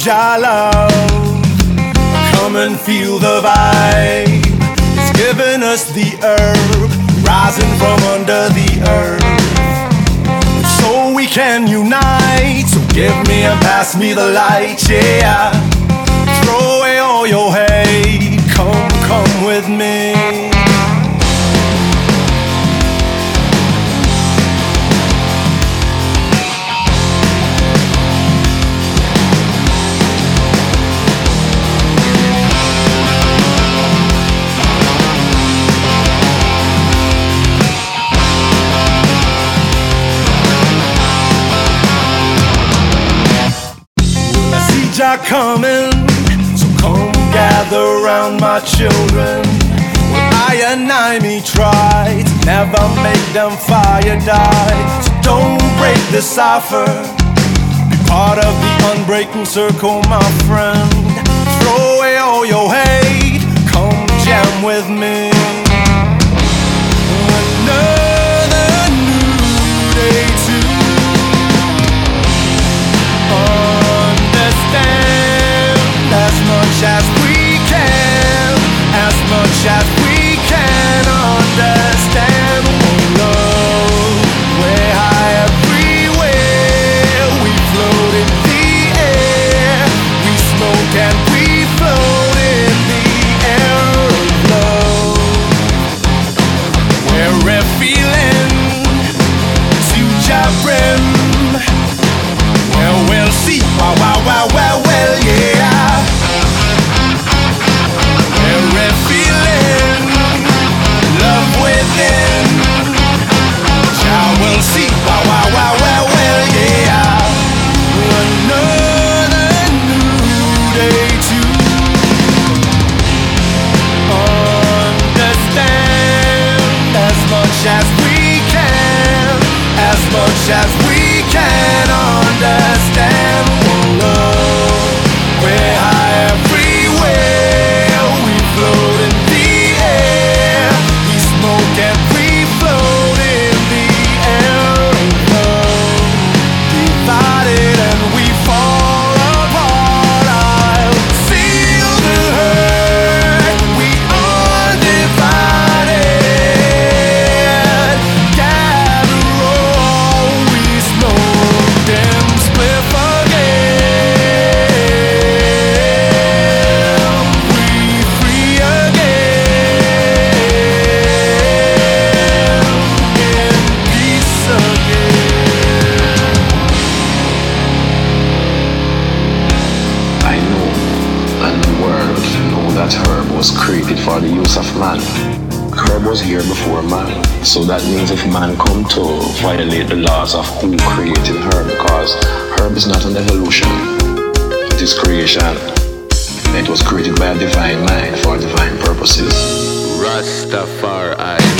Jah love. Come and feel the vibe. It's giving us the herb, rising from under the earth. So we can unite. So give me and pass me the light, yeah. Throw away all your hate. Come, come with me. See coming, so come gather round my children. When I and I me try to never make them fire die. So don't break the cipher. Be part of the unbreaking circle, my friend. Throw away all your hate. Come jam with me. As we can, as much as we can understand. Oh, love, we're high the use of man. Herb was here before man, so that means if man come to violate the laws of who created herb, because herb is not an evolution, it is creation. It was created by a divine mind for divine purposes. Rastafari.